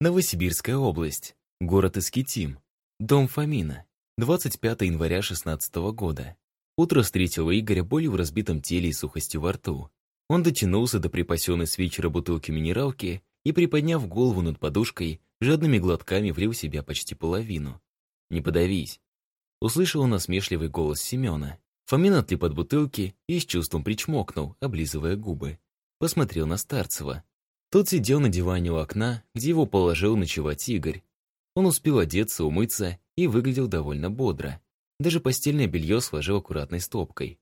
Новосибирская область. Город Искитим. Дом Фомина. 25 января 16 года. Утро встретило Игоря болью в разбитом теле и сухостью во рту. Он дотянулся до припасенной с вечера бутылки минералки и, приподняв голову над подушкой, жадными глотками влил себя почти половину. «Не подавись!» Услышал он насмешливый голос Семена. Фомин отлип от бутылки и с чувством причмокнул, облизывая губы. Посмотрел на Старцева. Тот сидел на диване у окна, где его положил ночевать Игорь. Он успел одеться, умыться и выглядел довольно бодро. Даже постельное белье сложил аккуратной стопкой.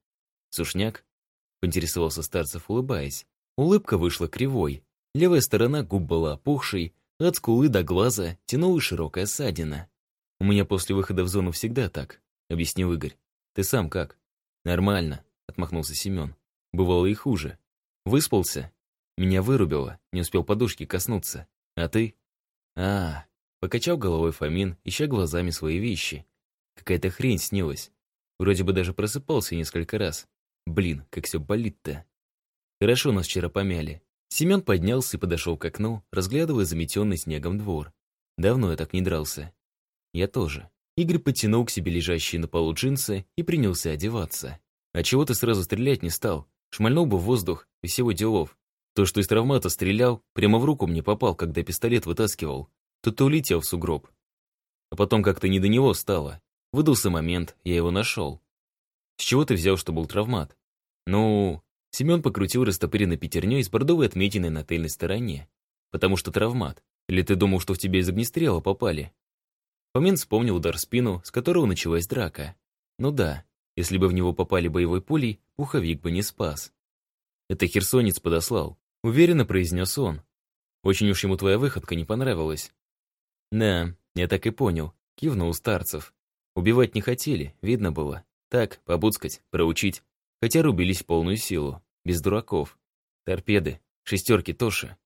«Сушняк?» — поинтересовался Старцев, улыбаясь. Улыбка вышла кривой. Левая сторона губ была опухшей, от скулы до глаза тянула широкая ссадина. «У меня после выхода в зону всегда так», — объяснил Игорь. «Ты сам как?» «Нормально», — отмахнулся Семен. «Бывало и хуже. Выспался? Меня вырубило, не успел подушки коснуться. А ты?» «А, Покачал головой Фомин, ища глазами свои вещи. Какая-то хрень снилась. Вроде бы даже просыпался несколько раз. Блин, как все болит-то. Хорошо нас вчера помяли. Семен поднялся и подошел к окну, разглядывая заметенный снегом двор. Давно я так не дрался. Я тоже. Игорь подтянул к себе лежащие на полу джинсы и принялся одеваться. А чего ты сразу стрелять не стал? Шмальнул бы в воздух и всего делов. То, что из травмата стрелял, прямо в руку мне попал, когда пистолет вытаскивал то-то улетел в сугроб. А потом как-то не до него стало. Выдался момент, я его нашел. С чего ты взял, что был травмат? Ну, Семен покрутил растопыренной пятерней с бордовой отметиной на тыльной стороне. Потому что травмат. Или ты думал, что в тебя из огнестрела попали? Фомин вспомнил удар в спину, с которого началась драка. Ну да, если бы в него попали боевой пулей, пуховик бы не спас. Это херсонец подослал. Уверенно произнес он. Очень уж ему твоя выходка не понравилась. «Да, я так и понял», — кивнул Старцев. Убивать не хотели, видно было. Так, побудскать, проучить. Хотя рубились в полную силу, без дураков. Торпеды, шестерки Тоши.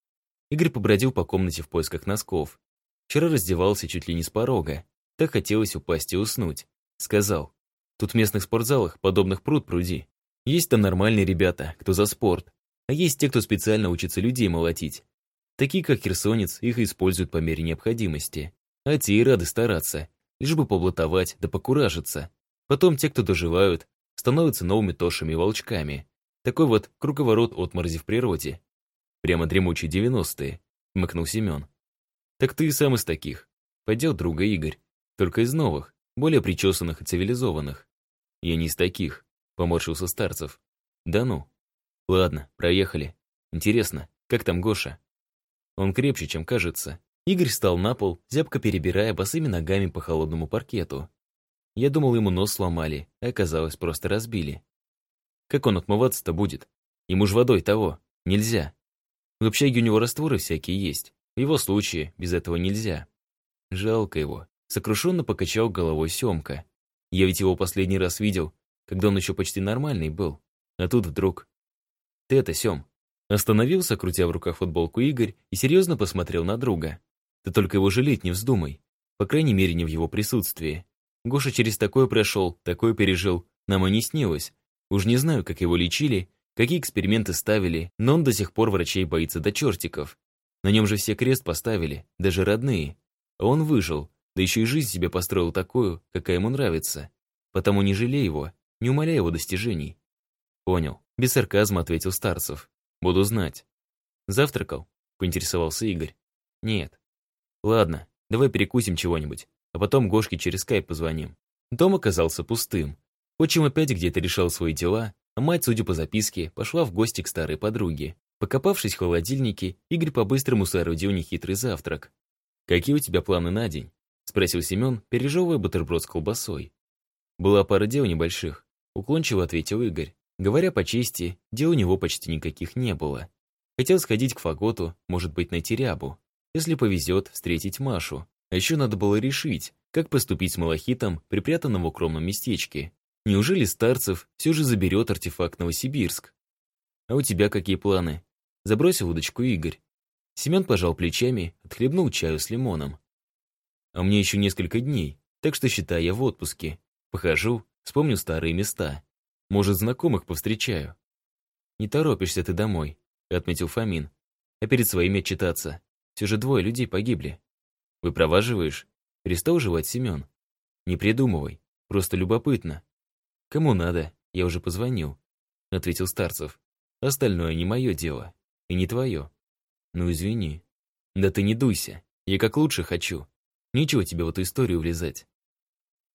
Игорь побродил по комнате в поисках носков. Вчера раздевался чуть ли не с порога. Так хотелось упасть и уснуть. Сказал, тут в местных спортзалах подобных пруд пруди. Есть там нормальные ребята, кто за спорт. А есть те, кто специально учится людей молотить. Такие, как херсонец, их используют по мере необходимости. А те и рады стараться, лишь бы поблатовать да покуражиться. Потом те, кто доживают, становятся новыми тошами и волчками. Такой вот круговорот отморози в природе. Прямо дремучие девяностые, мыкнул Семен. Так ты и сам из таких. Пойдет друга Игорь. Только из новых, более причесанных и цивилизованных. Я не из таких, поморщился Старцев. Да ну. Ладно, проехали. Интересно, как там Гоша? Он крепче, чем кажется. Игорь встал на пол, зябко перебирая босыми ногами по холодному паркету. Я думал, ему нос сломали, а оказалось, просто разбили. Как он отмываться-то будет? Ему ж водой того. Нельзя. В общаге у него растворы всякие есть. В его случае без этого нельзя. Жалко его. Сокрушенно покачал головой Семка. Я ведь его последний раз видел, когда он еще почти нормальный был. А тут вдруг... Ты это, Сем, Остановился, крутя в руках футболку Игорь, и серьезно посмотрел на друга. «Ты только его жалеть не вздумай. По крайней мере, не в его присутствии. Гоша через такое прошел, такое пережил, нам и не снилось. Уж не знаю, как его лечили, какие эксперименты ставили, но он до сих пор врачей боится до чертиков. На нем же все крест поставили, даже родные. А он выжил, да еще и жизнь себе построил такую, какая ему нравится. Потому не жалей его, не умоляй его достижений». «Понял», — без сарказма ответил Старцев. Буду знать. Завтракал? Поинтересовался Игорь. Нет. Ладно, давай перекусим чего-нибудь, а потом Гошке через скайп позвоним. Дом оказался пустым. Отчим опять где-то решал свои дела, а мать, судя по записке, пошла в гости к старой подруге. Покопавшись в холодильнике, Игорь по-быстрому соорудил нехитрый завтрак. «Какие у тебя планы на день?» — спросил Семен, пережевывая бутерброд с колбасой. «Была пара дел небольших», — уклончиво ответил Игорь. Говоря по чести, дел у него почти никаких не было. Хотел сходить к Фаготу, может быть, найти рябу. Если повезет, встретить Машу. А еще надо было решить, как поступить с малахитом, припрятанным в укромном местечке. Неужели Старцев все же заберет артефакт Новосибирск? А у тебя какие планы? Забросил удочку Игорь. Семен пожал плечами, отхлебнул чаю с лимоном. А мне еще несколько дней, так что считай я в отпуске. Похожу, вспомню старые места. Может, знакомых повстречаю. Не торопишься ты домой, отметил Фомин. А перед своими отчитаться. Все же двое людей погибли. Выпроваживаешь? Перестал жевать Семен. Не придумывай. Просто любопытно. Кому надо, я уже позвонил. Ответил Старцев. Остальное не мое дело. И не твое. Ну, извини. Да ты не дуйся. Я как лучше хочу. Нечего тебе в эту историю влезать.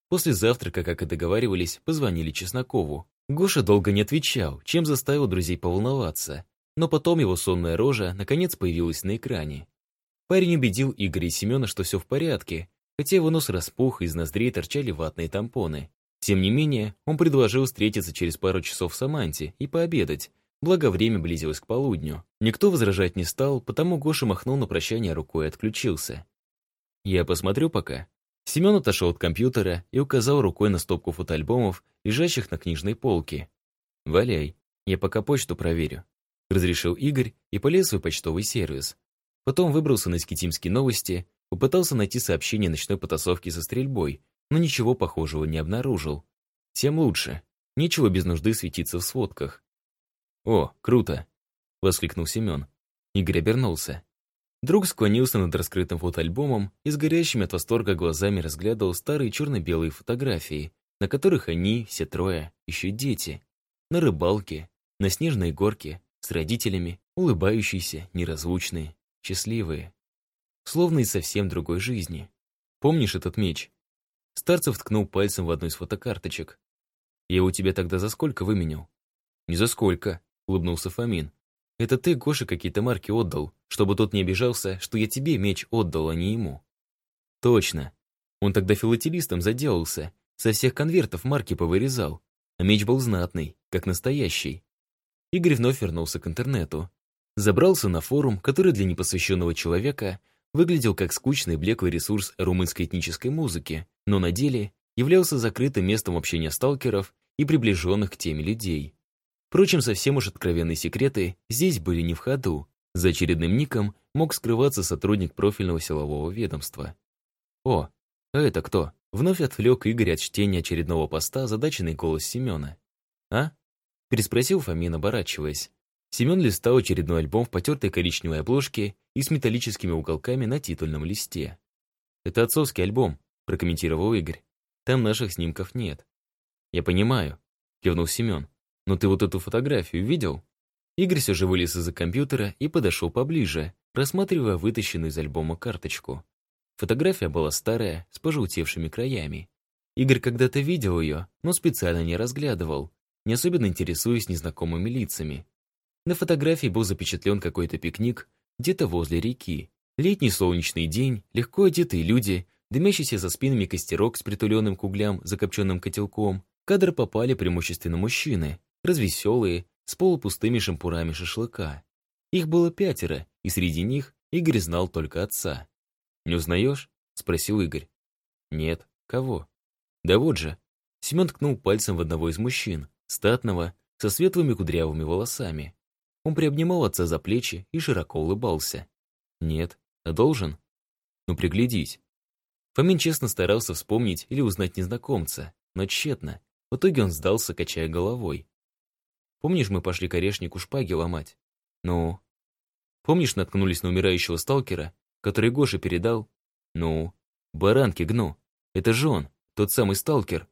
После завтрака, как и договаривались, позвонили Чеснокову. Гоша долго не отвечал, чем заставил друзей поволноваться. Но потом его сонная рожа наконец появилась на экране. Парень убедил Игоря и Семена, что все в порядке, хотя его нос распух, из ноздрей торчали ватные тампоны. Тем не менее, он предложил встретиться через пару часов в Саманте и пообедать, благо время близилось к полудню. Никто возражать не стал, потому Гоша махнул на прощание рукой и отключился. «Я посмотрю пока». Семен отошел от компьютера и указал рукой на стопку фотоальбомов, лежащих на книжной полке. «Валяй, я пока почту проверю», — разрешил Игорь и полез в свой почтовый сервис. Потом выбрался на Скитимские новости, попытался найти сообщение ночной потасовки со стрельбой, но ничего похожего не обнаружил. Тем лучше. Нечего без нужды светиться в сводках. «О, круто!» — воскликнул Семен. Игорь обернулся. Друг склонился над раскрытым фотоальбомом и с горящими от восторга глазами разглядывал старые черно-белые фотографии, на которых они, все трое, еще дети. На рыбалке, на снежной горке, с родителями, улыбающиеся, неразлучные, счастливые. Словно из совсем другой жизни. Помнишь этот меч? Старцев ткнул пальцем в одну из фотокарточек. «Я у тебя тогда за сколько выменял?» «Не за сколько», — улыбнулся Фомин. «Это ты Гоше какие-то марки отдал, чтобы тот не обижался, что я тебе меч отдал, а не ему». «Точно. Он тогда филателистом заделался, со всех конвертов марки повырезал, а меч был знатный, как настоящий». Игорь вновь вернулся к интернету. Забрался на форум, который для непосвященного человека выглядел как скучный блеклый ресурс румынской этнической музыки, но на деле являлся закрытым местом общения сталкеров и приближенных к теме людей. Впрочем, совсем уж откровенные секреты здесь были не в ходу. За очередным ником мог скрываться сотрудник профильного силового ведомства. «О, а это кто?» Вновь отвлек Игорь от чтения очередного поста задаченный голос Семена. «А?» – переспросил Фомин, оборачиваясь. Семен листал очередной альбом в потертой коричневой обложке и с металлическими уголками на титульном листе. «Это отцовский альбом», – прокомментировал Игорь. «Там наших снимков нет». «Я понимаю», – кивнул Семен. «Но ты вот эту фотографию видел?» Игорь все же вылез из-за компьютера и подошел поближе, рассматривая вытащенную из альбома карточку. Фотография была старая, с пожелтевшими краями. Игорь когда-то видел ее, но специально не разглядывал, не особенно интересуясь незнакомыми лицами. На фотографии был запечатлен какой-то пикник где-то возле реки. Летний солнечный день, легко одетые люди, дымящийся за спинами костерок с притуленным к углям закопченным котелком. кадр попали преимущественно мужчины, развеселые, с полупустыми шампурами шашлыка. Их было пятеро, и среди них Игорь знал только отца. «Не узнаешь?» — спросил Игорь. «Нет. Кого?» «Да вот же». Семен ткнул пальцем в одного из мужчин, статного, со светлыми кудрявыми волосами. Он приобнимал отца за плечи и широко улыбался. «Нет. А должен?» «Ну, приглядись». Фомин честно старался вспомнить или узнать незнакомца, но тщетно. В итоге он сдался, качая головой. «Помнишь, мы пошли к орешнику шпаги ломать?» «Ну?» «Помнишь, наткнулись на умирающего сталкера, который Гоша передал. Ну, баранки гну. Это же он, тот самый сталкер.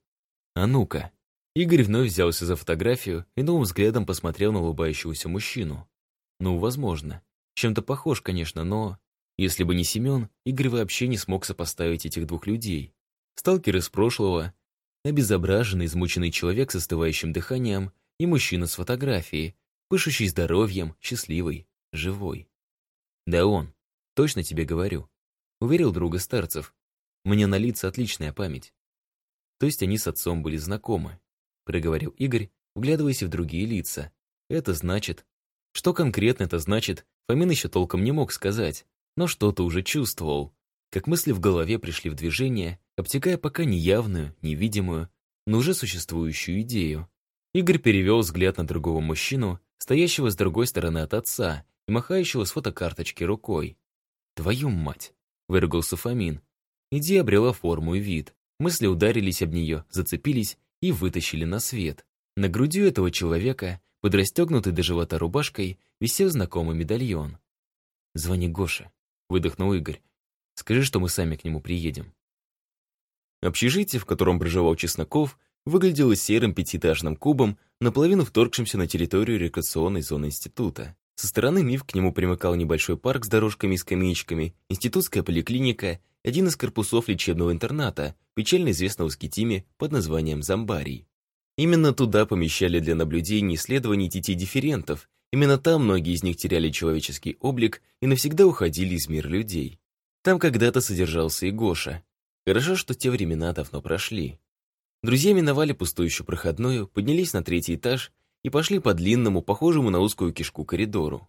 А ну-ка. Игорь вновь взялся за фотографию и новым взглядом посмотрел на улыбающегося мужчину. Ну, возможно. Чем-то похож, конечно, но... Если бы не Семен, Игорь вообще не смог сопоставить этих двух людей. Сталкер из прошлого, обезображенный, измученный человек с остывающим дыханием и мужчина с фотографией, пышущий здоровьем, счастливый, живой. Да он. Точно тебе говорю. Уверил друга старцев. Мне на лица отличная память. То есть они с отцом были знакомы, проговорил Игорь, вглядываясь в другие лица. Это значит... Что конкретно это значит, Фомин еще толком не мог сказать, но что-то уже чувствовал. Как мысли в голове пришли в движение, обтекая пока неявную, невидимую, но уже существующую идею. Игорь перевел взгляд на другого мужчину, стоящего с другой стороны от отца и махающего с фотокарточки рукой. «Твою мать!» — выругался Фомин. Идея обрела форму и вид. Мысли ударились об нее, зацепились и вытащили на свет. На груди этого человека, под расстегнутой до живота рубашкой, висел знакомый медальон. «Звони Гоше», — выдохнул Игорь. «Скажи, что мы сами к нему приедем». Общежитие, в котором проживал Чесноков, выглядело серым пятиэтажным кубом, наполовину вторгшимся на территорию рекреационной зоны института. Со стороны МИФ к нему примыкал небольшой парк с дорожками и скамеечками, институтская поликлиника, один из корпусов лечебного интерната, печально известного в Скитиме под названием Замбарий. Именно туда помещали для наблюдений исследований детей-дифферентов, именно там многие из них теряли человеческий облик и навсегда уходили из мира людей. Там когда-то содержался и Гоша. Хорошо, что те времена давно прошли. Друзья миновали пустующую проходную, поднялись на третий этаж и пошли по длинному, похожему на узкую кишку коридору.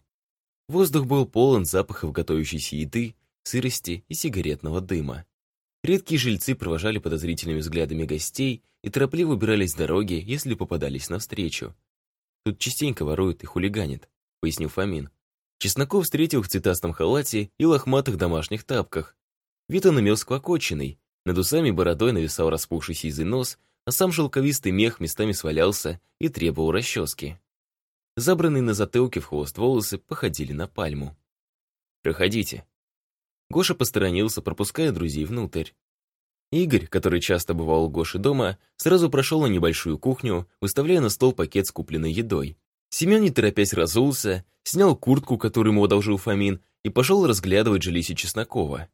Воздух был полон запахов готовящейся еды, сырости и сигаретного дыма. Редкие жильцы провожали подозрительными взглядами гостей и торопливо убирались с дороги, если попадались навстречу. «Тут частенько воруют и хулиганят», — пояснил Фомин. Чесноков встретил в цветастом халате и лохматых домашних тапках. Вид он имел склокоченный, над усами бородой нависал распухший сизый нос, а сам шелковистый мех местами свалялся и требовал расчески. Забранные на затылке в хвост волосы походили на пальму. «Проходите», Гоша посторонился, пропуская друзей внутрь. Игорь, который часто бывал у Гоши дома, сразу прошел на небольшую кухню, выставляя на стол пакет с купленной едой. Семен, не торопясь, разулся, снял куртку, которую ему одолжил Фомин, и пошел разглядывать жилище Чеснокова.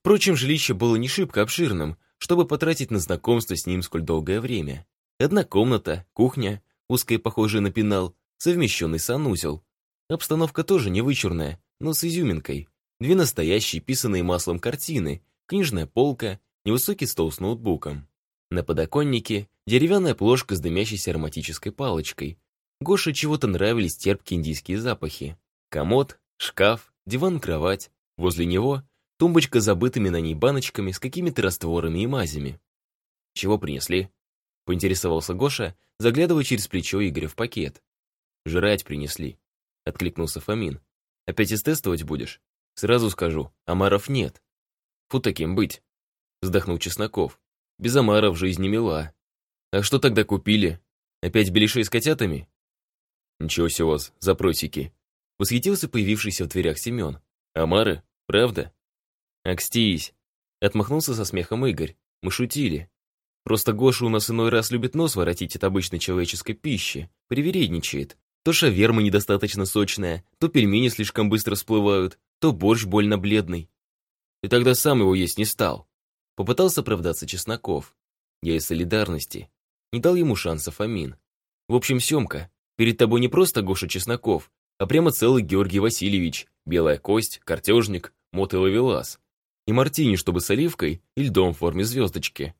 Впрочем, жилище было не шибко обширным, чтобы потратить на знакомство с ним сколь долгое время. Одна комната, кухня, узкая, похожая на пенал, совмещенный санузел. Обстановка тоже не вычурная, но с изюминкой. Две настоящие, писанные маслом картины, книжная полка, невысокий стол с ноутбуком. На подоконнике деревянная плошка с дымящейся ароматической палочкой. Гоше чего-то нравились терпкие индийские запахи. Комод, шкаф, диван-кровать. Возле него тумбочка с забытыми на ней баночками с какими-то растворами и мазями. «Чего принесли?» — поинтересовался Гоша, заглядывая через плечо Игоря в пакет. «Жрать принесли», — откликнулся Фомин. «Опять истестовать будешь?» Сразу скажу, омаров нет. Фу таким быть, вздохнул Чесноков. Без омаров жизнь не мила. А что тогда купили? Опять беляшей с котятами? Ничего себе запросики. Восхитился появившийся в дверях Семен. Омары? Правда? Акстись. Отмахнулся со смехом Игорь. Мы шутили. Просто Гоша у нас иной раз любит нос воротить от обычной человеческой пищи, привередничает. То шаверма недостаточно сочная, то пельмени слишком быстро всплывают, то борщ больно бледный. И тогда сам его есть не стал. Попытался оправдаться Чесноков. Я из солидарности. Не дал ему шанса Фомин. В общем, Семка, перед тобой не просто Гоша Чесноков, а прямо целый Георгий Васильевич, белая кость, картежник, мот и ловелас. И мартини, чтобы с оливкой и льдом в форме звездочки.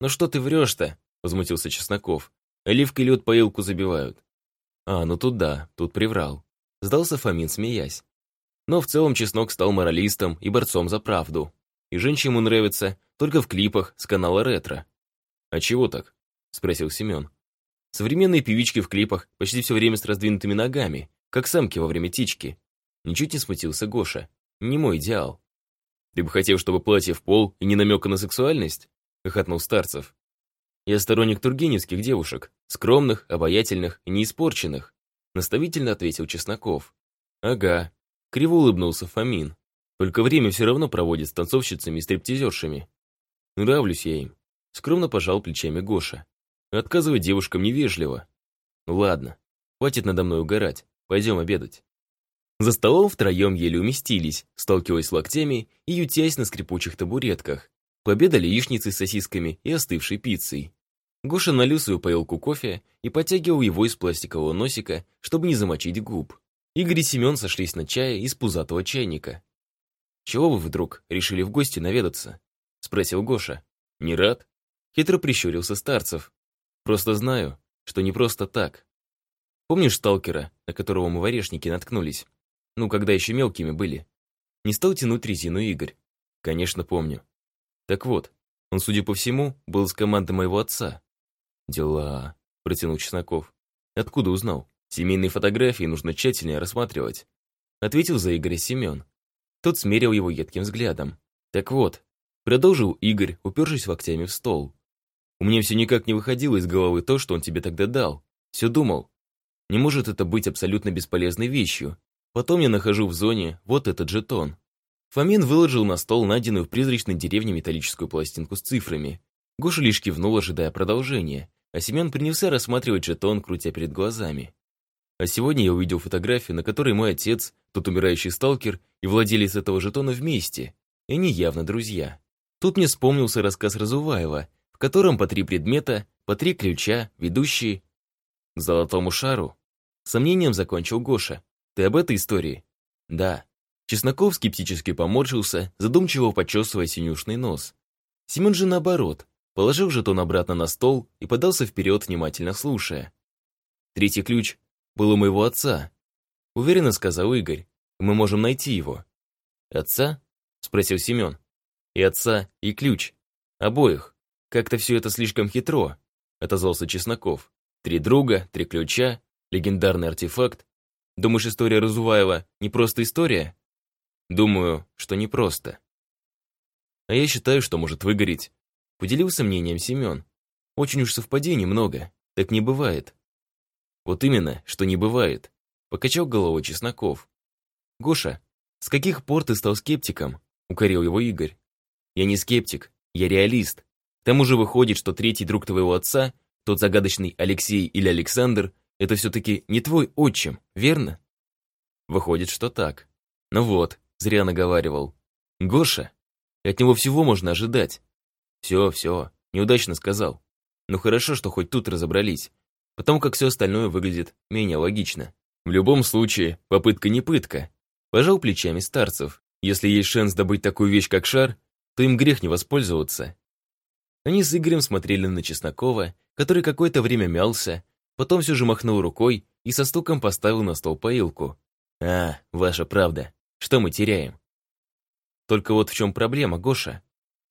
«Ну что ты врешь-то?» — возмутился Чесноков. «Оливкой лед поилку забивают». «А, ну тут да, тут приврал». Сдался Фомин, смеясь. Но в целом Чеснок стал моралистом и борцом за правду. И женщине ему нравится только в клипах с канала «Ретро». «А чего так?» – спросил Семен. Современные певички в клипах почти все время с раздвинутыми ногами, как самки во время тички. Ничуть не смутился Гоша. Не мой идеал. «Ты бы хотел, чтобы платье в пол и не намека на сексуальность?» – хохотнул Старцев. «Я сторонник тургеневских девушек, скромных, обаятельных и неиспорченных», – наставительно ответил Чесноков. «Ага, Криво улыбнулся Фомин. Только время все равно проводит с танцовщицами и стриптизершами. Нравлюсь я им. Скромно пожал плечами Гоша. Отказывать девушкам невежливо. Ну ладно, хватит надо мной угорать. Пойдем обедать. За столом втроем еле уместились, сталкиваясь локтями и ютясь на скрипучих табуретках. Пообедали яичницей с сосисками и остывшей пиццей. Гоша налил свою поилку кофе и подтягивал его из пластикового носика, чтобы не замочить губ. Игорь и Семен сошлись на чае из пузатого чайника. «Чего вы вдруг решили в гости наведаться?» — спросил Гоша. «Не рад?» — хитро прищурился Старцев. «Просто знаю, что не просто так. Помнишь сталкера, на которого мы в орешнике наткнулись? Ну, когда еще мелкими были?» Не стал тянуть резину Игорь. «Конечно, помню. Так вот, он, судя по всему, был с команды моего отца». «Дела», — протянул Чесноков. «Откуда узнал?» Семейные фотографии нужно тщательнее рассматривать. Ответил за Игоря Семен. Тот смерил его едким взглядом. Так вот, продолжил Игорь, упершись локтями в стол. У меня все никак не выходило из головы то, что он тебе тогда дал. Все думал. Не может это быть абсолютно бесполезной вещью. Потом я нахожу в зоне вот этот жетон. Фомин выложил на стол найденную в призрачной деревне металлическую пластинку с цифрами. Гоша лишь кивнул, ожидая продолжения, а Семен принялся рассматривать жетон, крутя перед глазами. А сегодня я увидел фотографию, на которой мой отец, тот умирающий сталкер и владелец этого жетона вместе, и они явно друзья. Тут мне вспомнился рассказ Разуваева, в котором по три предмета, по три ключа, ведущие к золотому шару. Сомнением закончил Гоша. Ты об этой истории? Да. Чесноков скептически поморщился, задумчиво почесывая синюшный нос. Семен же наоборот, положил жетон обратно на стол и подался вперед, внимательно слушая. Третий ключ был у моего отца. Уверенно сказал Игорь. Мы можем найти его. Отца? Спросил Семен. И отца, и ключ. Обоих. Как-то все это слишком хитро, отозвался Чесноков. Три друга, три ключа, легендарный артефакт. Думаешь, история Разуваева не просто история? Думаю, что не просто. А я считаю, что может выгореть. Поделился мнением Семен. Очень уж совпадений много. Так не бывает. Вот именно, что не бывает. Покачал головой Чесноков. Гоша, с каких пор ты стал скептиком? Укорил его Игорь. Я не скептик, я реалист. К тому же выходит, что третий друг твоего отца, тот загадочный Алексей или Александр, это все-таки не твой отчим, верно? Выходит, что так. Ну вот, зря наговаривал. Гоша, от него всего можно ожидать. Все, все, неудачно сказал. Ну хорошо, что хоть тут разобрались потому как все остальное выглядит менее логично. В любом случае, попытка не пытка. Пожал плечами старцев. Если есть шанс добыть такую вещь, как шар, то им грех не воспользоваться. Они с Игорем смотрели на Чеснокова, который какое-то время мялся, потом все же махнул рукой и со стуком поставил на стол поилку. «А, ваша правда. Что мы теряем?» Только вот в чем проблема, Гоша.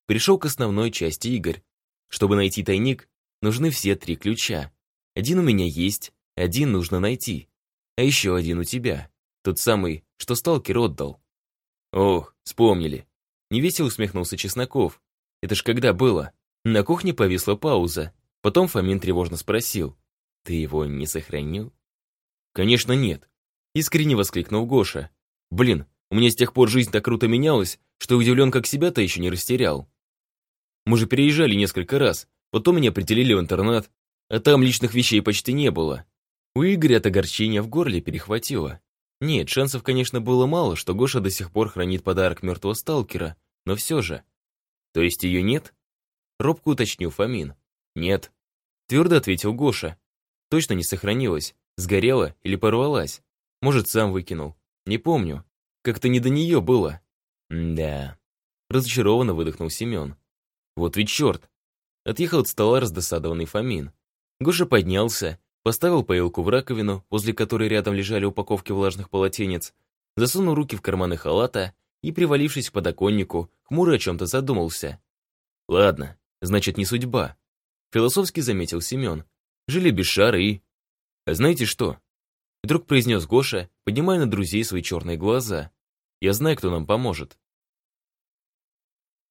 Пришел к основной части Игорь. Чтобы найти тайник, нужны все три ключа. Один у меня есть, один нужно найти. А еще один у тебя. Тот самый, что сталкер отдал. Ох, вспомнили. Невесело усмехнулся Чесноков. Это ж когда было? На кухне повисла пауза. Потом Фомин тревожно спросил. Ты его не сохранил? Конечно, нет. Искренне воскликнул Гоша. Блин, у меня с тех пор жизнь так круто менялась, что удивлен, как себя-то еще не растерял. Мы же переезжали несколько раз, потом меня определили в интернат, а там личных вещей почти не было. У Игоря от огорчения в горле перехватило. Нет, шансов, конечно, было мало, что Гоша до сих пор хранит подарок мертвого сталкера, но все же. То есть ее нет? Робко уточнил Фомин. Нет. Твердо ответил Гоша. Точно не сохранилась. Сгорела или порвалась. Может, сам выкинул. Не помню. Как-то не до нее было. Да. Разочарованно выдохнул Семен. Вот ведь черт. Отъехал от стола раздосадованный Фомин. Гоша поднялся, поставил поилку в раковину, возле которой рядом лежали упаковки влажных полотенец, засунул руки в карманы халата и, привалившись к подоконнику, хмуро о чем-то задумался. «Ладно, значит, не судьба», — философски заметил Семен. «Жили без шара и...» «А знаете что?» Вдруг произнес Гоша, поднимая на друзей свои черные глаза. «Я знаю, кто нам поможет».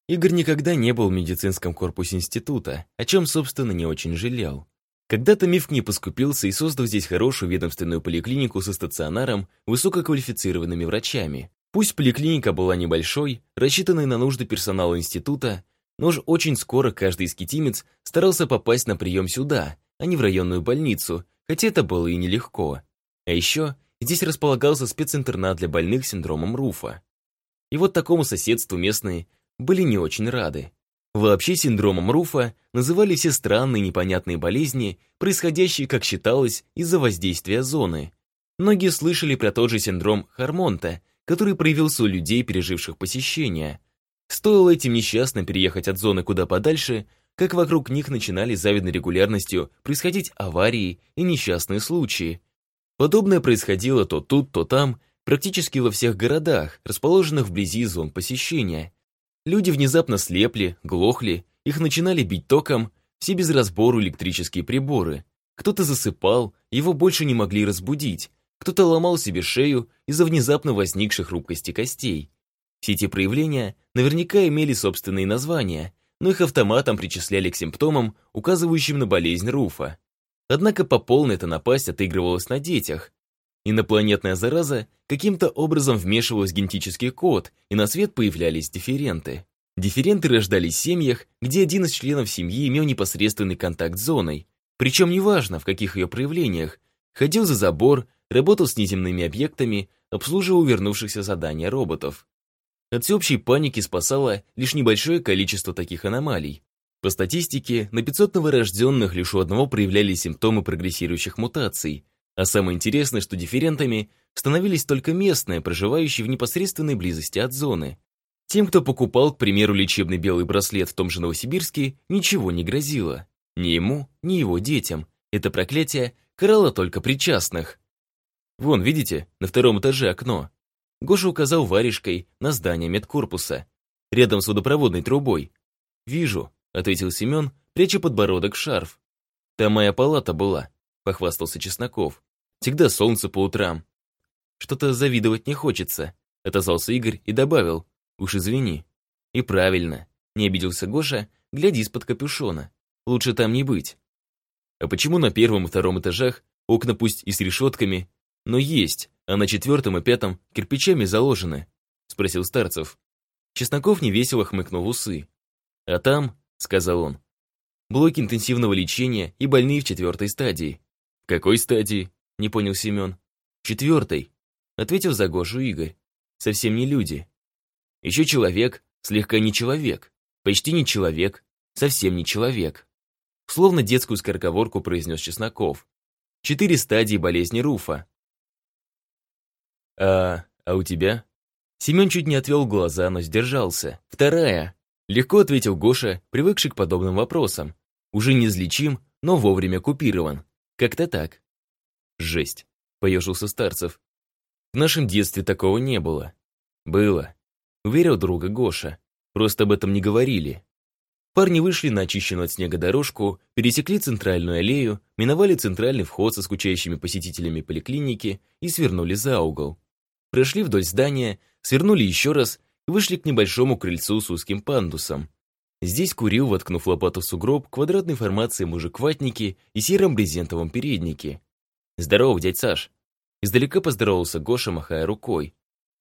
Игорь никогда не был в медицинском корпусе института, о чем, собственно, не очень жалел. Когда-то Миф не поскупился и создал здесь хорошую ведомственную поликлинику со стационаром, высококвалифицированными врачами. Пусть поликлиника была небольшой, рассчитанной на нужды персонала института, но уж очень скоро каждый скитимец старался попасть на прием сюда, а не в районную больницу, хотя это было и нелегко. А еще здесь располагался специнтернат для больных синдромом Руфа. И вот такому соседству местные были не очень рады. Вообще синдромом Руфа называли все странные непонятные болезни, происходящие, как считалось, из-за воздействия зоны. Многие слышали про тот же синдром Хармонта, который проявился у людей, переживших посещение. Стоило этим несчастным переехать от зоны куда подальше, как вокруг них начинали с завидной регулярностью происходить аварии и несчастные случаи. Подобное происходило то тут, то там, практически во всех городах, расположенных вблизи зон посещения. Люди внезапно слепли, глохли, их начинали бить током, все без разбору электрические приборы. Кто-то засыпал, его больше не могли разбудить, кто-то ломал себе шею из-за внезапно возникшей хрупкости костей. Все эти проявления наверняка имели собственные названия, но их автоматом причисляли к симптомам, указывающим на болезнь Руфа. Однако по полной эта напасть отыгрывалась на детях. Инопланетная зараза каким-то образом вмешивалась в генетический код, и на свет появлялись дифференты. Дифференты рождались в семьях, где один из членов семьи имел непосредственный контакт с зоной, причем неважно, в каких ее проявлениях, ходил за забор, работал с неземными объектами, обслуживал вернувшихся задания роботов. От всеобщей паники спасало лишь небольшое количество таких аномалий. По статистике, на 500 новорожденных лишь у одного проявлялись симптомы прогрессирующих мутаций, а самое интересное, что дифферентами становились только местные, проживающие в непосредственной близости от зоны. Тем, кто покупал, к примеру, лечебный белый браслет в том же Новосибирске, ничего не грозило. Ни ему, ни его детям. Это проклятие карало только причастных. Вон, видите, на втором этаже окно. Гоша указал варежкой на здание медкорпуса, рядом с водопроводной трубой. «Вижу», — ответил Семен, пряча подбородок в шарф. «Там моя палата была», — похвастался Чесноков. «Всегда солнце по утрам». «Что-то завидовать не хочется», — отозвался Игорь и добавил. «Уж извини». «И правильно», — не обиделся Гоша, глядя из-под капюшона. «Лучше там не быть». «А почему на первом и втором этажах окна пусть и с решетками, но есть, а на четвертом и пятом кирпичами заложены?» — спросил Старцев. Чесноков невесело хмыкнул усы. «А там, — сказал он, — блоки интенсивного лечения и больные в четвертой стадии». «В какой стадии?» — не понял Семен. «Четвертой», — ответил за Гошу Игорь. «Совсем не люди. Еще человек, слегка не человек, почти не человек, совсем не человек». Словно детскую скороговорку произнес Чесноков. Четыре стадии болезни Руфа. «А... а у тебя?» Семен чуть не отвел глаза, но сдержался. «Вторая». Легко ответил Гоша, привыкший к подобным вопросам. Уже неизлечим, но вовремя купирован. Как-то так. Жесть. Поежился Старцев. В нашем детстве такого не было. Было. Уверил друга Гоша. Просто об этом не говорили. Парни вышли на очищенную от снега дорожку, пересекли центральную аллею, миновали центральный вход со скучающими посетителями поликлиники и свернули за угол. Прошли вдоль здания, свернули еще раз и вышли к небольшому крыльцу с узким пандусом. Здесь курил, воткнув лопату в сугроб, квадратной формации мужик ватники и сером брезентовом переднике. «Здорово, дядь Саш!» Издалека поздоровался Гоша, махая рукой.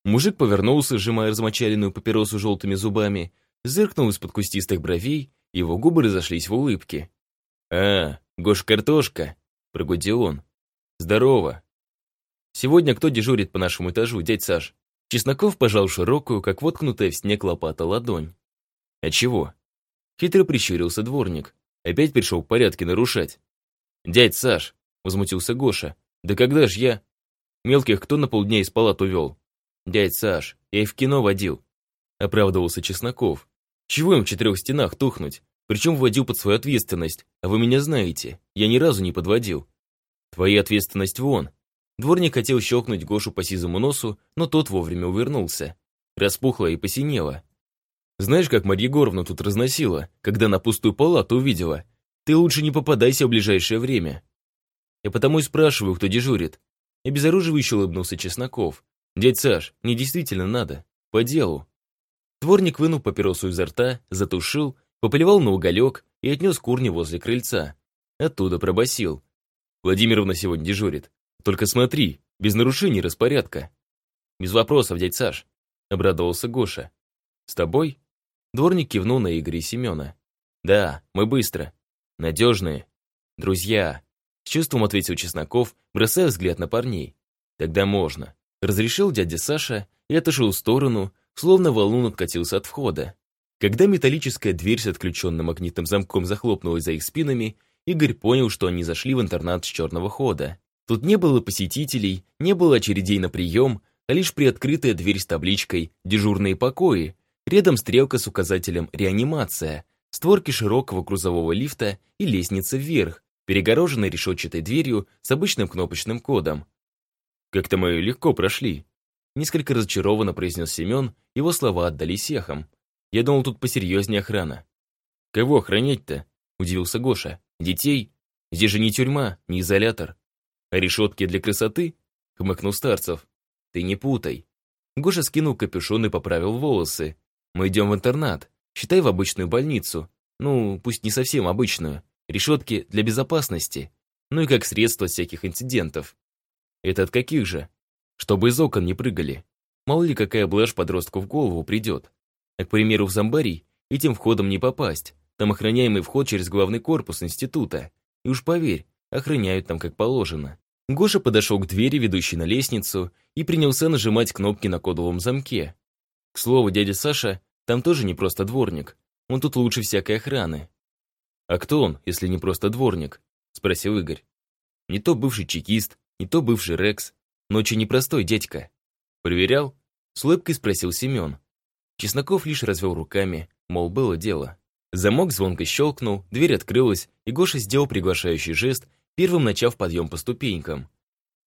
Мужик повернулся, сжимая размочаленную папиросу желтыми зубами, зыркнул из-под кустистых бровей, его губы разошлись в улыбке. «А, Гош-картошка!» — прогудел он. «Здорово!» Сегодня кто дежурит по нашему этажу, дядь Саш?» Чесноков пожал широкую, как воткнутая в снег лопата ладонь. «А чего?» Хитро прищурился дворник. Опять пришел порядки нарушать. «Дядь Саш!» — возмутился Гоша. «Да когда ж я...» «Мелких кто на полдня из палат увел?» «Дядь Саш, я и в кино водил», — оправдывался Чесноков. «Чего им в четырех стенах тухнуть? Причем вводил под свою ответственность, а вы меня знаете, я ни разу не подводил. Твоя ответственность вон, Дворник хотел щелкнуть Гошу по сизому носу, но тот вовремя увернулся. Распухло и посинело. «Знаешь, как Марья Егоровна тут разносила, когда на пустую палату увидела? Ты лучше не попадайся в ближайшее время». Я потому и спрашиваю, кто дежурит. Обезоруживающе улыбнулся Чесноков. «Дядь Саш, мне действительно надо. По делу». Дворник вынул папиросу изо рта, затушил, поплевал на уголек и отнес курни возле крыльца. Оттуда пробасил. «Владимировна сегодня дежурит. Только смотри, без нарушений распорядка. Без вопросов, дядь Саш, обрадовался Гоша. С тобой? Дворник кивнул на Игоря и Семена. Да, мы быстро. Надежные. Друзья. С чувством ответил Чесноков, бросая взгляд на парней. Тогда можно. Разрешил дядя Саша и отошел в сторону, словно валун откатился от входа. Когда металлическая дверь с отключенным магнитным замком захлопнулась за их спинами, Игорь понял, что они зашли в интернат с черного хода. Тут не было посетителей, не было очередей на прием, а лишь приоткрытая дверь с табличкой «Дежурные покои», рядом стрелка с указателем «Реанимация», створки широкого грузового лифта и лестница вверх, перегороженной решетчатой дверью с обычным кнопочным кодом. «Как-то мы легко прошли», — несколько разочарованно произнес Семен, его слова отдались эхом. «Я думал, тут посерьезнее охрана». «Кого охранять-то?» — удивился Гоша. «Детей? Здесь же не тюрьма, не изолятор». Решетки для красоты?» — хмыкнул Старцев. «Ты не путай». Гоша скинул капюшон и поправил волосы. «Мы идем в интернат. Считай в обычную больницу. Ну, пусть не совсем обычную. Решетки для безопасности. Ну и как средство от всяких инцидентов». Это от каких же? Чтобы из окон не прыгали. Мало ли какая блажь подростку в голову придет. А, к примеру, в зомбарий этим входом не попасть. Там охраняемый вход через главный корпус института. И уж поверь, охраняют там как положено. Гоша подошел к двери, ведущей на лестницу, и принялся нажимать кнопки на кодовом замке. К слову, дядя Саша там тоже не просто дворник. Он тут лучше всякой охраны. «А кто он, если не просто дворник?» — спросил Игорь. «Не то бывший чекист, не то бывший Рекс, но очень непростой дядька». «Проверял?» — с улыбкой спросил Семен. Чесноков лишь развел руками, мол, было дело. Замок звонко щелкнул, дверь открылась, и Гоша сделал приглашающий жест, первым начав подъем по ступенькам.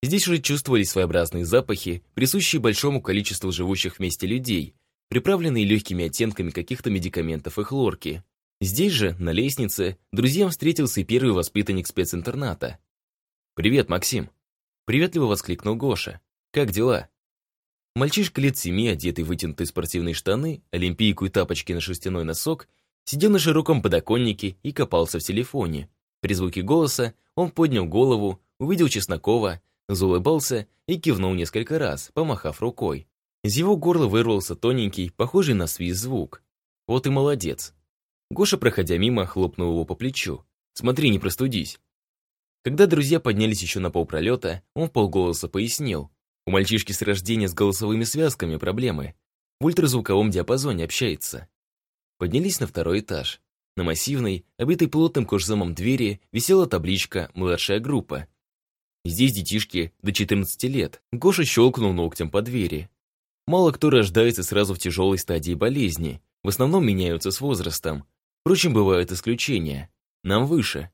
Здесь уже чувствовались своеобразные запахи, присущие большому количеству живущих вместе людей, приправленные легкими оттенками каких-то медикаментов и хлорки. Здесь же, на лестнице, друзьям встретился и первый воспитанник специнтерната. «Привет, Максим!» Приветливо воскликнул Гоша. «Как дела?» Мальчишка лет семи, одетый в вытянутые спортивные штаны, олимпийку и тапочки на шерстяной носок, сидел на широком подоконнике и копался в телефоне. При звуке голоса он поднял голову, увидел Чеснокова, заулыбался и кивнул несколько раз, помахав рукой. Из его горла вырвался тоненький, похожий на свист звук. Вот и молодец. Гоша, проходя мимо, хлопнул его по плечу. «Смотри, не простудись». Когда друзья поднялись еще на полпролета, он полголоса пояснил. У мальчишки с рождения с голосовыми связками проблемы. В ультразвуковом диапазоне общается. Поднялись на второй этаж. На массивной, обитой плотным кожзамом двери висела табличка «Младшая группа». Здесь детишки до 14 лет. Гоша щелкнул ногтем по двери. Мало кто рождается сразу в тяжелой стадии болезни. В основном меняются с возрастом. Впрочем, бывают исключения. Нам выше.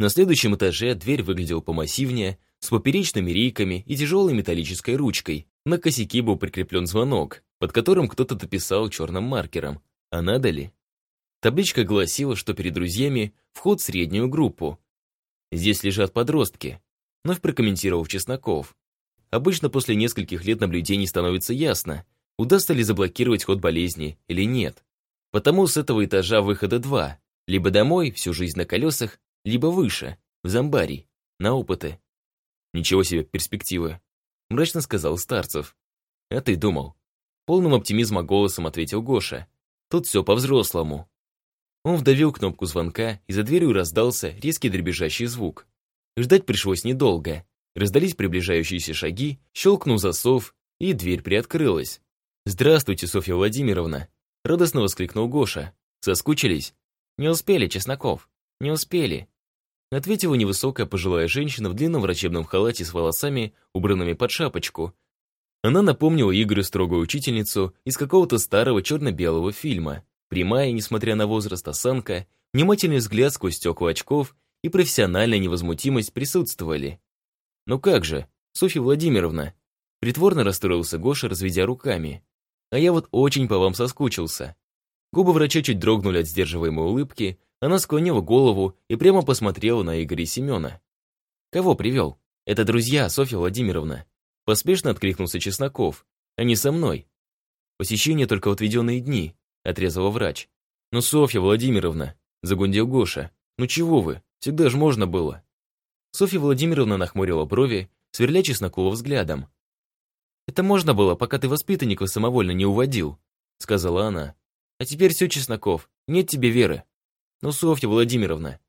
На следующем этаже дверь выглядела помассивнее, с поперечными рейками и тяжелой металлической ручкой. На косяке был прикреплен звонок, под которым кто-то дописал черным маркером. А надо ли? Табличка гласила, что перед друзьями вход в среднюю группу. Здесь лежат подростки. Вновь прокомментировав Чесноков. Обычно после нескольких лет наблюдений становится ясно, удастся ли заблокировать ход болезни или нет. Потому с этого этажа выхода два. Либо домой, всю жизнь на колесах, либо выше, в зомбарий, на опыты. Ничего себе перспективы, мрачно сказал Старцев. А ты думал? Полным оптимизма голосом ответил Гоша. Тут все по-взрослому. Он вдавил кнопку звонка, и за дверью раздался резкий дребезжащий звук. Ждать пришлось недолго. Раздались приближающиеся шаги, щелкнул засов, и дверь приоткрылась. «Здравствуйте, Софья Владимировна!» Радостно воскликнул Гоша. «Соскучились?» «Не успели, Чесноков, не успели!» Ответила невысокая пожилая женщина в длинном врачебном халате с волосами, убранными под шапочку. Она напомнила Игорю строгую учительницу из какого-то старого черно-белого фильма. Прямая, несмотря на возраст, осанка, внимательный взгляд сквозь стекла очков и профессиональная невозмутимость присутствовали. «Ну как же, Софья Владимировна?» Притворно расстроился Гоша, разведя руками. А я вот очень по вам соскучился». Губы врача чуть дрогнули от сдерживаемой улыбки, она склонила голову и прямо посмотрела на Игоря и Семена. «Кого привел? Это друзья, Софья Владимировна». Поспешно откликнулся Чесноков. «Они со мной». «Посещение только в отведенные дни», — отрезала врач. «Ну, Софья Владимировна», — загундел Гоша. «Ну чего вы? Всегда же можно было». Софья Владимировна нахмурила брови, сверля Чеснокова взглядом. «Это можно было, пока ты воспитанников самовольно не уводил», — сказала она. «А теперь все, Чесноков, нет тебе веры. Ну, Софья Владимировна,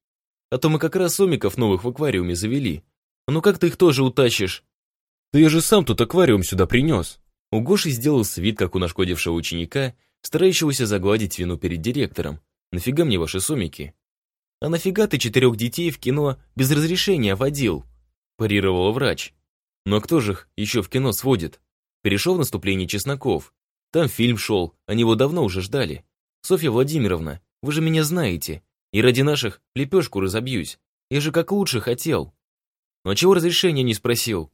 а то мы как раз сомиков новых в аквариуме завели. Ну как ты их тоже утащишь?» «Да я же сам тут аквариум сюда принес». У Гоши сделался вид, как у нашкодившего ученика, старающегося загладить вину перед директором. «Нафига мне ваши сомики?» «А нафига ты четырех детей в кино без разрешения водил?» парировала врач. «Ну а кто же их еще в кино сводит?» Перешел в наступление Чесноков. Там фильм шел, они его давно уже ждали. Софья Владимировна, вы же меня знаете. И ради наших лепешку разобьюсь. Я же как лучше хотел. Но а чего разрешения не спросил?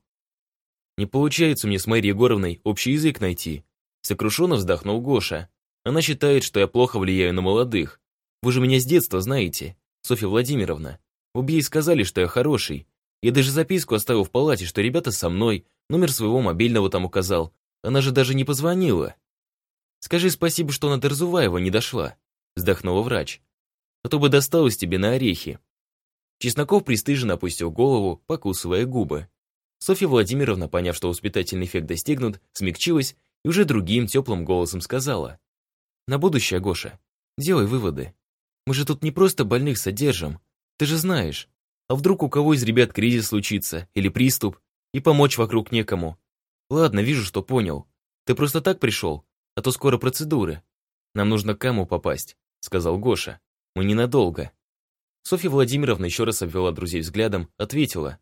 Не получается мне с Марией Егоровной общий язык найти. Сокрушенно вздохнул Гоша. Она считает, что я плохо влияю на молодых. Вы же меня с детства знаете, Софья Владимировна. Обе ей сказали, что я хороший. Я даже записку оставил в палате, что ребята со мной, Номер своего мобильного там указал. Она же даже не позвонила. Скажи спасибо, что она до Разуваева не дошла, вздохнула врач. А то бы досталось тебе на орехи. Чесноков пристыженно опустил голову, покусывая губы. Софья Владимировна, поняв, что воспитательный эффект достигнут, смягчилась и уже другим теплым голосом сказала. «На будущее, Гоша, делай выводы. Мы же тут не просто больных содержим, ты же знаешь. А вдруг у кого из ребят кризис случится или приступ, и помочь вокруг некому? Ладно, вижу, что понял. Ты просто так пришел, а то скоро процедуры. Нам нужно к Каму попасть», — сказал Гоша. «Мы ненадолго». Софья Владимировна еще раз обвела друзей взглядом, ответила.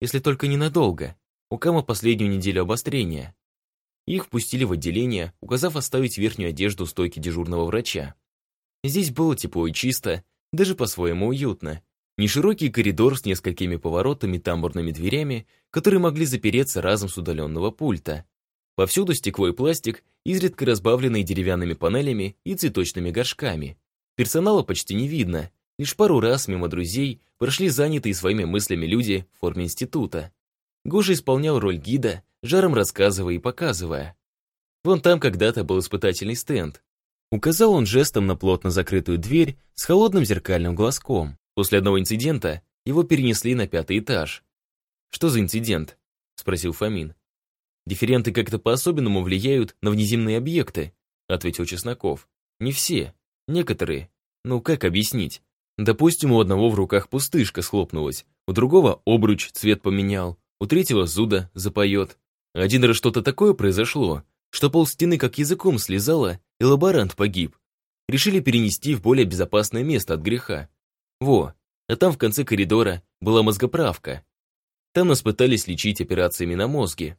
«Если только ненадолго. У Кама последнюю неделю обострения». Их впустили в отделение, указав оставить верхнюю одежду у стойки дежурного врача. Здесь было тепло и чисто, даже по-своему уютно. Неширокий коридор с несколькими поворотами тамбурными дверями, которые могли запереться разом с удаленного пульта. Повсюду стекло и пластик, изредка разбавленные деревянными панелями и цветочными горшками. Персонала почти не видно, лишь пару раз мимо друзей прошли занятые своими мыслями люди в форме института. Гоша исполнял роль гида, жаром рассказывая и показывая. Вон там когда-то был испытательный стенд. Указал он жестом на плотно закрытую дверь с холодным зеркальным глазком. После одного инцидента его перенесли на пятый этаж. «Что за инцидент?» – спросил Фомин. «Дифференты как-то по-особенному влияют на внеземные объекты», – ответил Чесноков. «Не все. Некоторые. Ну, как объяснить? Допустим, у одного в руках пустышка схлопнулась, у другого обруч цвет поменял, у третьего зуда запоет. Один раз что-то такое произошло, что пол стены как языком слезало, и лаборант погиб. Решили перенести в более безопасное место от греха. Во, а там в конце коридора была мозгоправка. Там нас пытались лечить операциями на мозге.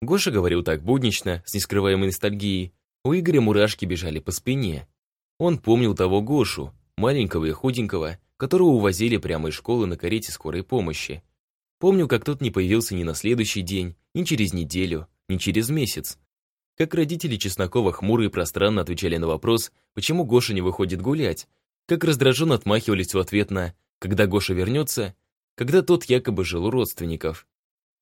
Гоша говорил так буднично, с нескрываемой ностальгией. У Игоря мурашки бежали по спине. Он помнил того Гошу, маленького и худенького, которого увозили прямо из школы на карете скорой помощи. Помню, как тот не появился ни на следующий день, ни через неделю, ни через месяц. Как родители Чеснокова хмуро и пространно отвечали на вопрос, почему Гоша не выходит гулять, как раздраженно отмахивались в ответ на «когда Гоша вернется», когда тот якобы жил у родственников.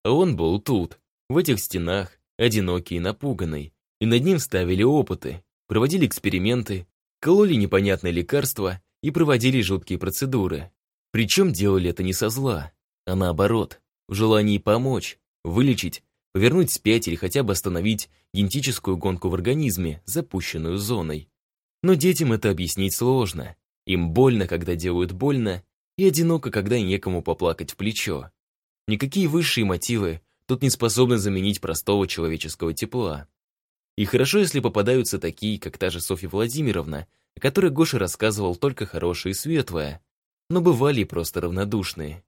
А он был тут, в этих стенах, одинокий и напуганный, и над ним ставили опыты, проводили эксперименты, кололи непонятные лекарства и проводили жуткие процедуры. Причем делали это не со зла, а наоборот, в желании помочь, вылечить, повернуть спять или хотя бы остановить генетическую гонку в организме, запущенную зоной. Но детям это объяснить сложно. Им больно, когда делают больно, и одиноко, когда некому поплакать в плечо. Никакие высшие мотивы тут не способны заменить простого человеческого тепла. И хорошо, если попадаются такие, как та же Софья Владимировна, о которой Гоша рассказывал только хорошее и светлое, но бывали и просто равнодушные.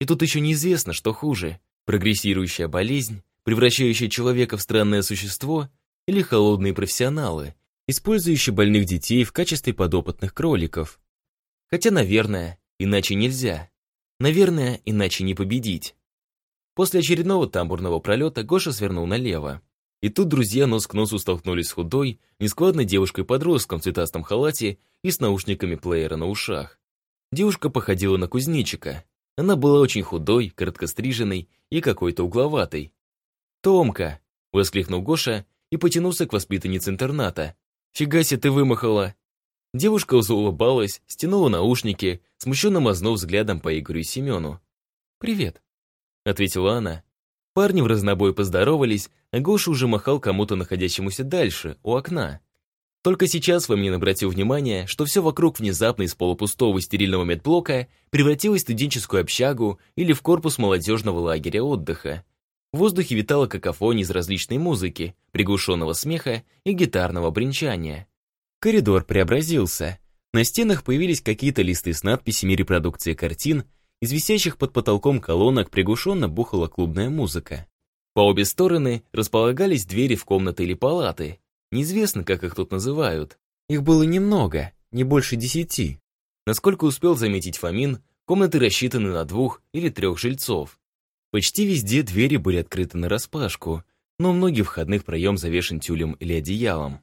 И тут еще неизвестно, что хуже – прогрессирующая болезнь, превращающая человека в странное существо, или холодные профессионалы, использующие больных детей в качестве подопытных кроликов. Хотя, наверное, иначе нельзя. Наверное, иначе не победить. После очередного тамбурного пролета Гоша свернул налево. И тут друзья нос к носу столкнулись с худой, нескладной девушкой-подростком в цветастом халате и с наушниками плеера на ушах. Девушка походила на кузнечика. Она была очень худой, короткостриженной и какой-то угловатой. «Томка!» — воскликнул Гоша и потянулся к воспитаннице интерната. «Фига себе ты вымахала!» Девушка заулыбалась, стянула наушники, смущенно мазнув взглядом по Игорю и Семену. «Привет», — ответила она. Парни в разнобой поздоровались, а Гоша уже махал кому-то находящемуся дальше, у окна. Только сейчас Фомин обратил внимание, что все вокруг внезапно из полупустого стерильного медблока превратилось в студенческую общагу или в корпус молодежного лагеря отдыха. В воздухе витала какофония из различной музыки, приглушенного смеха и гитарного бренчания. Коридор преобразился. На стенах появились какие-то листы с надписями репродукции картин, из висящих под потолком колонок приглушенно бухала клубная музыка. По обе стороны располагались двери в комнаты или палаты. Неизвестно, как их тут называют. Их было немного, не больше десяти. Насколько успел заметить Фомин, комнаты рассчитаны на двух или трех жильцов. Почти везде двери были открыты нараспашку, но многие входных проем завешен тюлем или одеялом.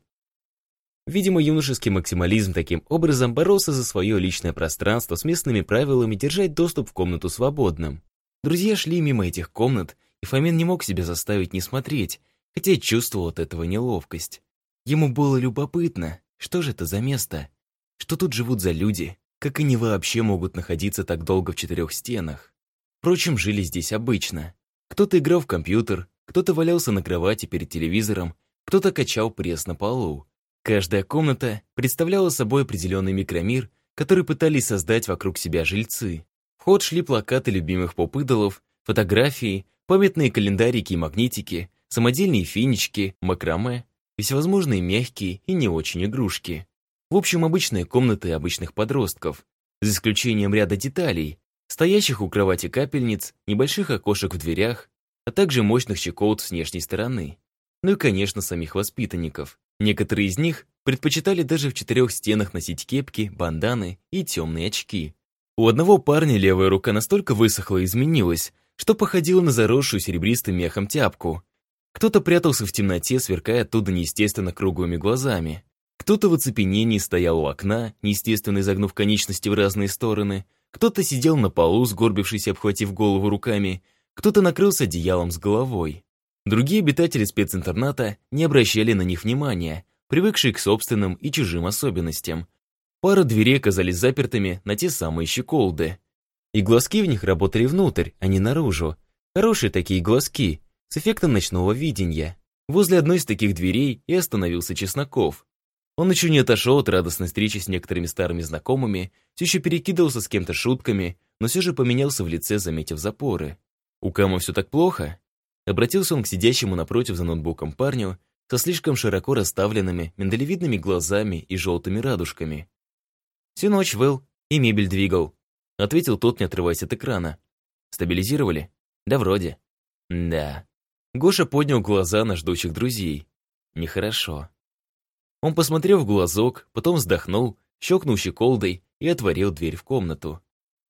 Видимо, юношеский максимализм таким образом боролся за свое личное пространство с местными правилами держать доступ в комнату свободным. Друзья шли мимо этих комнат, и Фомин не мог себя заставить не смотреть, хотя чувствовал от этого неловкость. Ему было любопытно, что же это за место, что тут живут за люди, как они вообще могут находиться так долго в четырех стенах. Впрочем, жили здесь обычно. Кто-то играл в компьютер, кто-то валялся на кровати перед телевизором, кто-то качал пресс на полу. Каждая комната представляла собой определенный микромир, который пытались создать вокруг себя жильцы. В ход шли плакаты любимых поп-идолов, фотографии, памятные календарики и магнитики, самодельные финички, макраме и всевозможные мягкие и не очень игрушки. В общем, обычные комнаты обычных подростков, за исключением ряда деталей, стоящих у кровати капельниц, небольших окошек в дверях, а также мощных щеколд с внешней стороны. Ну и, конечно, самих воспитанников. Некоторые из них предпочитали даже в четырех стенах носить кепки, банданы и темные очки. У одного парня левая рука настолько высохла и изменилась, что походила на заросшую серебристым мехом тяпку. Кто-то прятался в темноте, сверкая оттуда неестественно круглыми глазами. Кто-то в оцепенении стоял у окна, неестественно изогнув конечности в разные стороны. Кто-то сидел на полу, сгорбившись обхватив голову руками. Кто-то накрылся одеялом с головой. Другие обитатели специнтерната не обращали на них внимания, привыкшие к собственным и чужим особенностям. Пара дверей оказались запертыми на те самые щеколды. И глазки в них работали внутрь, а не наружу. Хорошие такие глазки, с эффектом ночного видения. Возле одной из таких дверей и остановился Чесноков. Он еще не отошел от радостной встречи с некоторыми старыми знакомыми, все еще перекидывался с кем-то шутками, но все же поменялся в лице, заметив запоры. «У Кама все так плохо?» Обратился он к сидящему напротив за ноутбуком парню со слишком широко расставленными миндалевидными глазами и желтыми радужками. «Всю ночь выл и мебель двигал», — ответил тот, не отрываясь от экрана. «Стабилизировали?» «Да вроде». «Да». Гоша поднял глаза на ждущих друзей. «Нехорошо». Он посмотрел в глазок, потом вздохнул, щелкнул щеколдой и отворил дверь в комнату.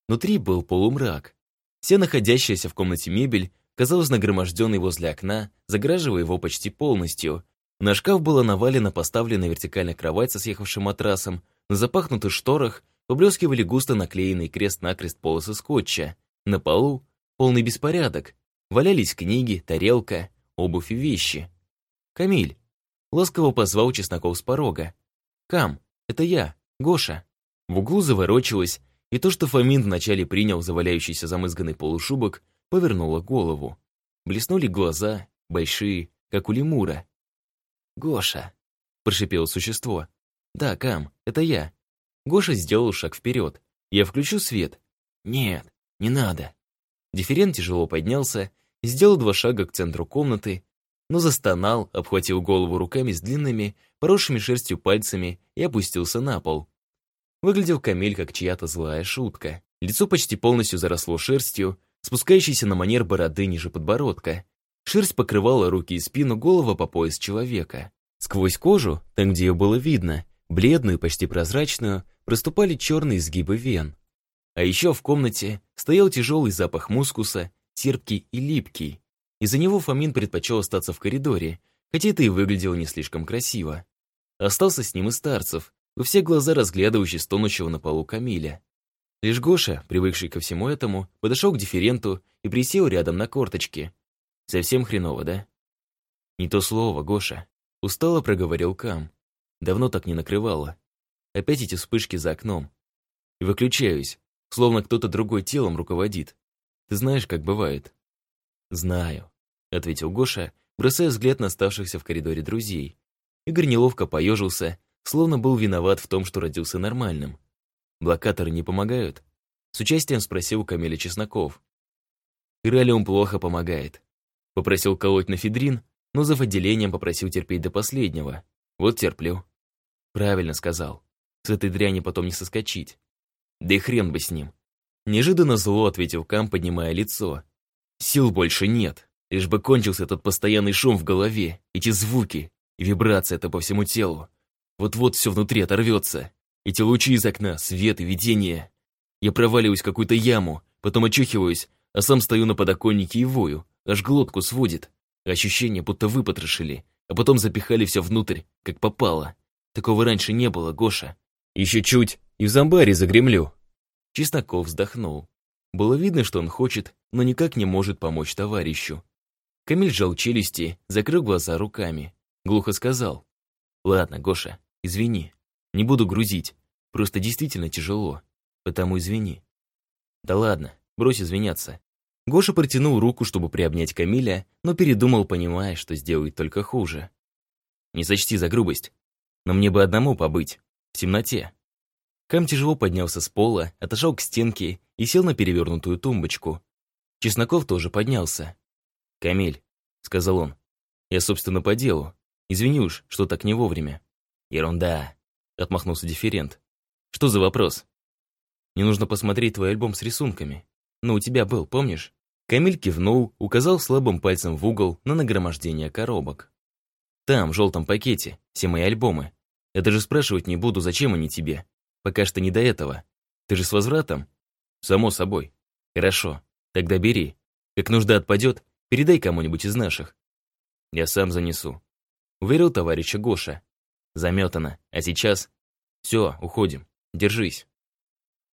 Внутри был полумрак. Вся находящаяся в комнате мебель казалась нагроможденной возле окна, заграживая его почти полностью. На шкаф была навалена поставленная вертикальная кровать со съехавшим матрасом, на запахнутых шторах поблескивали густо наклеенные крест-накрест полосы скотча. На полу полный беспорядок. Валялись книги, тарелка, обувь и вещи. «Камиль!» Ласково позвал Чесноков с порога. «Кам, это я, Гоша». В углу заворочилась, и то, что Фомин вначале принял заваляющийся замызганный полушубок, повернула голову. Блеснули глаза, большие, как у лемура. «Гоша», — прошипело существо. «Да, Кам, это я». Гоша сделал шаг вперед. «Я включу свет». «Нет, не надо». Дифферент тяжело поднялся, сделал два шага к центру комнаты, но застонал, обхватил голову руками с длинными, поросшими шерстью пальцами и опустился на пол. Выглядел Камиль как чья-то злая шутка. Лицо почти полностью заросло шерстью, спускающейся на манер бороды ниже подбородка. Шерсть покрывала руки и спину голого по пояс человека. Сквозь кожу, там, где ее было видно, бледную, почти прозрачную, проступали черные изгибы вен. А еще в комнате стоял тяжелый запах мускуса, терпкий и липкий. Из-за него Фомин предпочел остаться в коридоре, хотя это и выглядело не слишком красиво. Остался с ним и Старцев, во все глаза разглядывающий стонущего на полу Камиля. Лишь Гоша, привыкший ко всему этому, подошел к дифференту и присел рядом на корточки. Совсем хреново, да? Не то слово, Гоша. Устало проговорил Кам. Давно так не накрывало. Опять эти вспышки за окном. Выключаюсь, словно кто-то другой телом руководит. Ты знаешь, как бывает. «Знаю», — ответил Гоша, бросая взгляд на оставшихся в коридоре друзей. Игорь неловко поежился, словно был виноват в том, что родился нормальным. «Блокаторы не помогают?» С участием спросил Камиля Чесноков. «Иралиум плохо помогает». Попросил колоть на федрин, но за отделением попросил терпеть до последнего. Вот терплю. Правильно сказал. С этой дряни потом не соскочить. Да и хрен бы с ним. Неожиданно зло ответил Кам, поднимая лицо. Сил больше нет. Лишь бы кончился этот постоянный шум в голове, эти звуки, и вибрация это по всему телу. Вот-вот все внутри оторвется. Эти лучи из окна, свет и видение. Я проваливаюсь в какую-то яму, потом очухиваюсь, а сам стою на подоконнике и вою, аж глотку сводит. Ощущение, будто выпотрошили, а потом запихали все внутрь, как попало. Такого раньше не было, Гоша. Еще чуть, и в зомбаре загремлю. Чесноков вздохнул. Было видно, что он хочет, но никак не может помочь товарищу. Камиль сжал челюсти, закрыл глаза руками. Глухо сказал. «Ладно, Гоша, извини. Не буду грузить. Просто действительно тяжело. Потому извини». «Да ладно, брось извиняться. Гоша протянул руку, чтобы приобнять Камиля, но передумал, понимая, что сделает только хуже. «Не сочти за грубость, но мне бы одному побыть, в темноте». Кам тяжело поднялся с пола, отошел к стенке и сел на перевернутую тумбочку. Чесноков тоже поднялся. «Камиль», — сказал он, — «я, собственно, по делу. Извини уж, что так не вовремя». «Ерунда», — отмахнулся дифферент. «Что за вопрос?» «Мне нужно посмотреть твой альбом с рисунками. Ну, у тебя был, помнишь?» Камиль кивнул, указал слабым пальцем в угол на нагромождение коробок. «Там, в желтом пакете, все мои альбомы. Я даже спрашивать не буду, зачем они тебе. Пока что не до этого. Ты же с возвратом?» «Само собой». «Хорошо, тогда бери. Как нужда отпадет, передай кому-нибудь из наших». «Я сам занесу», — уверил товарища Гоша. «Заметано. А сейчас...» «Все, уходим. Держись».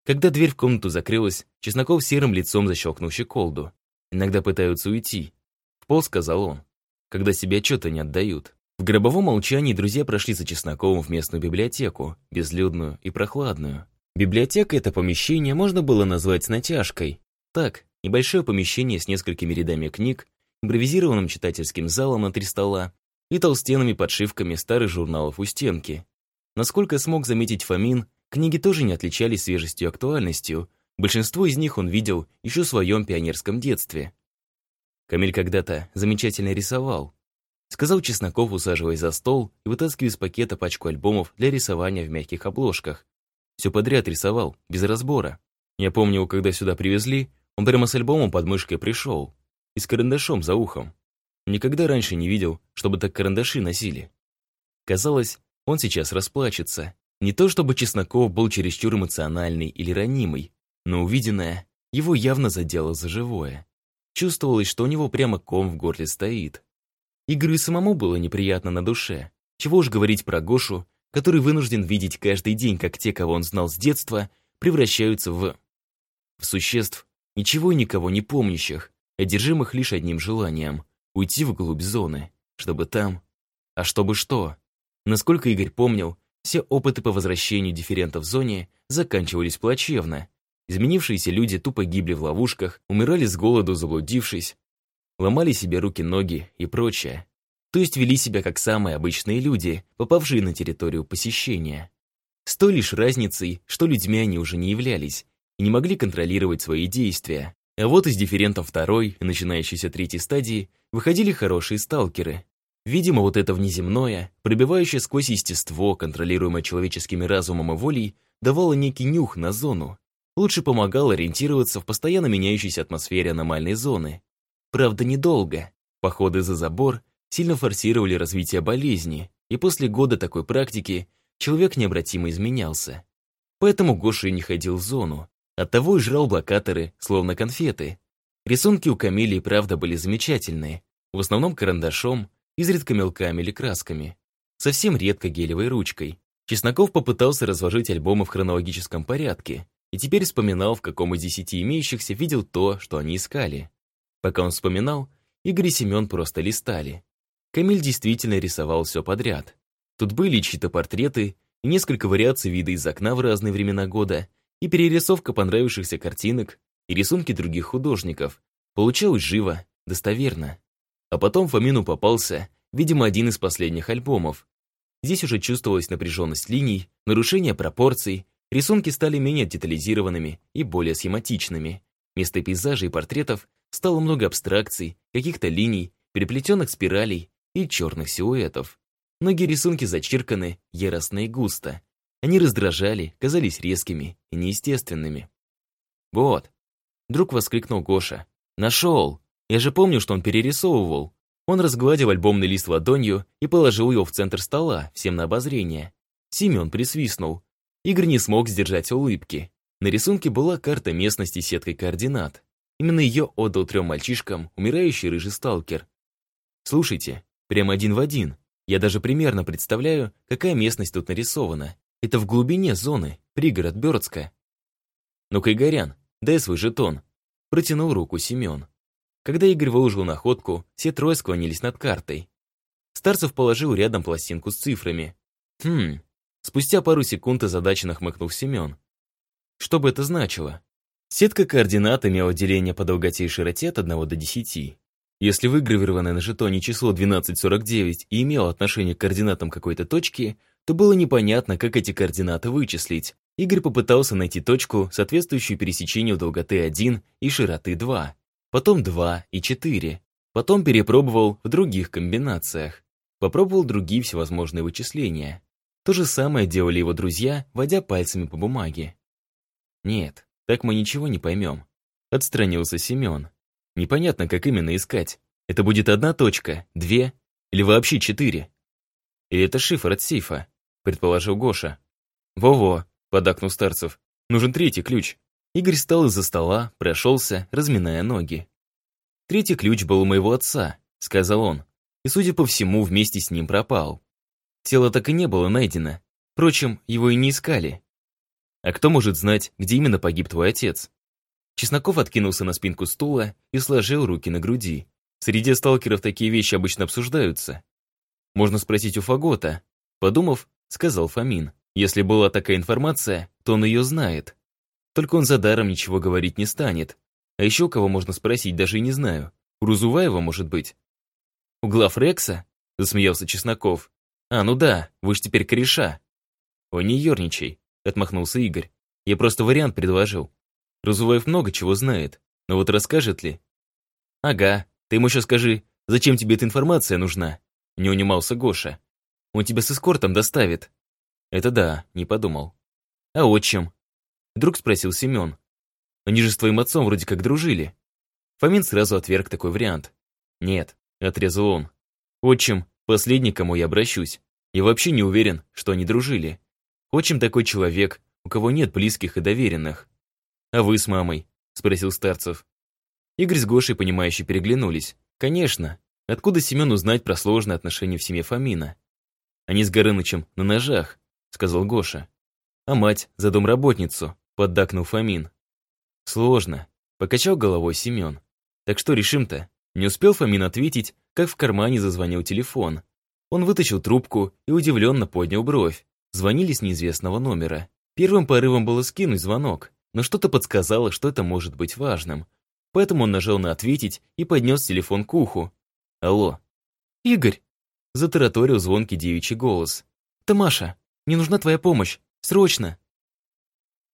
Когда дверь в комнату закрылась, Чесноков серым лицом защелкнул щеколду. Иногда пытаются уйти. В пол сказал он, когда себе отчета не отдают. В гробовом молчании друзья прошли за Чесноковым в местную библиотеку, безлюдную и прохладную. Библиотека это помещение можно было назвать натяжкой. Так, небольшое помещение с несколькими рядами книг, импровизированным читательским залом на три стола и толстенными подшивками старых журналов у стенки. Насколько смог заметить Фомин, книги тоже не отличались свежестью и актуальностью, Большинство из них он видел еще в своем пионерском детстве. Камиль когда-то замечательно рисовал. Сказал Чесноков, усаживаясь за стол и вытаскивая из пакета пачку альбомов для рисования в мягких обложках. Все подряд рисовал, без разбора. Я помню, когда сюда привезли, он прямо с альбомом под мышкой пришел. И с карандашом за ухом. Никогда раньше не видел, чтобы так карандаши носили. Казалось, он сейчас расплачется. Не то чтобы Чесноков был чересчур эмоциональный или ранимый, но увиденное его явно задело за живое. Чувствовалось, что у него прямо ком в горле стоит. Игры самому было неприятно на душе. Чего уж говорить про Гошу, который вынужден видеть каждый день, как те, кого он знал с детства, превращаются в... в существ, ничего и никого не помнящих, одержимых лишь одним желанием — уйти вглубь зоны, чтобы там... А чтобы что? Насколько Игорь помнил, все опыты по возвращению дифферента в зоне заканчивались плачевно, Изменившиеся люди тупо гибли в ловушках, умирали с голоду, заблудившись, ломали себе руки-ноги и прочее. То есть вели себя как самые обычные люди, попавшие на территорию посещения. С той лишь разницей, что людьми они уже не являлись и не могли контролировать свои действия. А вот из дифферентов второй и начинающейся третьей стадии выходили хорошие сталкеры. Видимо, вот это внеземное, пробивающее сквозь естество, контролируемое человеческими разумом и волей, давало некий нюх на зону, лучше помогал ориентироваться в постоянно меняющейся атмосфере аномальной зоны. Правда, недолго. Походы за забор сильно форсировали развитие болезни, и после года такой практики человек необратимо изменялся. Поэтому Гоша и не ходил в зону. Оттого и жрал блокаторы, словно конфеты. Рисунки у Камили правда были замечательные. В основном карандашом, изредка мелками или красками. Совсем редко гелевой ручкой. Чесноков попытался разложить альбомы в хронологическом порядке, и теперь вспоминал, в каком из десяти имеющихся видел то, что они искали. Пока он вспоминал, Игорь и Семен просто листали. Камиль действительно рисовал все подряд. Тут были чьи-то портреты, и несколько вариаций вида из окна в разные времена года, и перерисовка понравившихся картинок, и рисунки других художников. Получалось живо, достоверно. А потом Фомину попался, видимо, один из последних альбомов. Здесь уже чувствовалась напряженность линий, нарушение пропорций, Рисунки стали менее детализированными и более схематичными. Вместо пейзажей и портретов стало много абстракций, каких-то линий, переплетенных спиралей и черных силуэтов. Многие рисунки зачерканы яростно и густо. Они раздражали, казались резкими и неестественными. «Вот!» — вдруг воскликнул Гоша. «Нашел! Я же помню, что он перерисовывал!» Он разгладил альбомный лист ладонью и положил его в центр стола, всем на обозрение. Семен присвистнул. Игорь не смог сдержать улыбки. На рисунке была карта местности с сеткой координат. Именно ее отдал трем мальчишкам умирающий рыжий сталкер. Слушайте, прямо один в один. Я даже примерно представляю, какая местность тут нарисована. Это в глубине зоны, пригород Бёрдска. Ну-ка, Игорян, дай свой жетон. Протянул руку Семен. Когда Игорь выложил находку, все трое склонились над картой. Старцев положил рядом пластинку с цифрами. Хм, Спустя пару секунд озадаченно хмыкнул Семен. Что бы это значило? Сетка координат имела деление по долготе и широте от 1 до 10. Если выгравированное на жетоне число 1249 и имело отношение к координатам какой-то точки, то было непонятно, как эти координаты вычислить. Игорь попытался найти точку, соответствующую пересечению долготы 1 и широты 2, потом 2 и 4. Потом перепробовал в других комбинациях. Попробовал другие всевозможные вычисления. То же самое делали его друзья, водя пальцами по бумаге. Нет, так мы ничего не поймем. Отстранился Семен. Непонятно, как именно искать. Это будет одна точка, две или вообще четыре. И это шифр от сейфа, предположил Гоша. Во-во, подакнул Старцев. Нужен третий ключ. Игорь встал из-за стола, прошелся, разминая ноги. Третий ключ был у моего отца, сказал он. И, судя по всему, вместе с ним пропал. Тело так и не было найдено. Впрочем, его и не искали. А кто может знать, где именно погиб твой отец? Чесноков откинулся на спинку стула и сложил руки на груди. Среди сталкеров такие вещи обычно обсуждаются. Можно спросить у Фагота. Подумав, сказал Фомин. Если была такая информация, то он ее знает. Только он за даром ничего говорить не станет. А еще кого можно спросить, даже и не знаю. У Рузуваева, может быть? У глав Рекса? Засмеялся Чесноков. А, ну да, вы ж теперь кореша. Ой, не ерничай, отмахнулся Игорь. Я просто вариант предложил. Разуваев много чего знает, но вот расскажет ли? Ага, ты ему еще скажи, зачем тебе эта информация нужна? Не унимался Гоша. Он тебя с эскортом доставит. Это да, не подумал. А отчим? Вдруг спросил Семен. Они же с твоим отцом вроде как дружили. Фомин сразу отверг такой вариант. Нет, отрезал он. Отчим, последний, кому я обращусь. Я вообще не уверен, что они дружили. Отчим такой человек, у кого нет близких и доверенных. «А вы с мамой?» — спросил Старцев. Игорь с Гошей, понимающе переглянулись. «Конечно. Откуда Семену знать про сложные отношения в семье Фомина?» «Они с Горынычем на ножах», — сказал Гоша. «А мать за домработницу», — поддакнул Фомин. «Сложно», — покачал головой Семен. «Так что решим-то?» Не успел Фомин ответить, как в кармане зазвонил телефон. Он вытащил трубку и удивленно поднял бровь. Звонили с неизвестного номера. Первым порывом было скинуть звонок, но что-то подсказало, что это может быть важным. Поэтому он нажал на «ответить» и поднес телефон к уху. «Алло». «Игорь!» — затараторил звонкий девичий голос. «Это Маша. Мне нужна твоя помощь. Срочно!»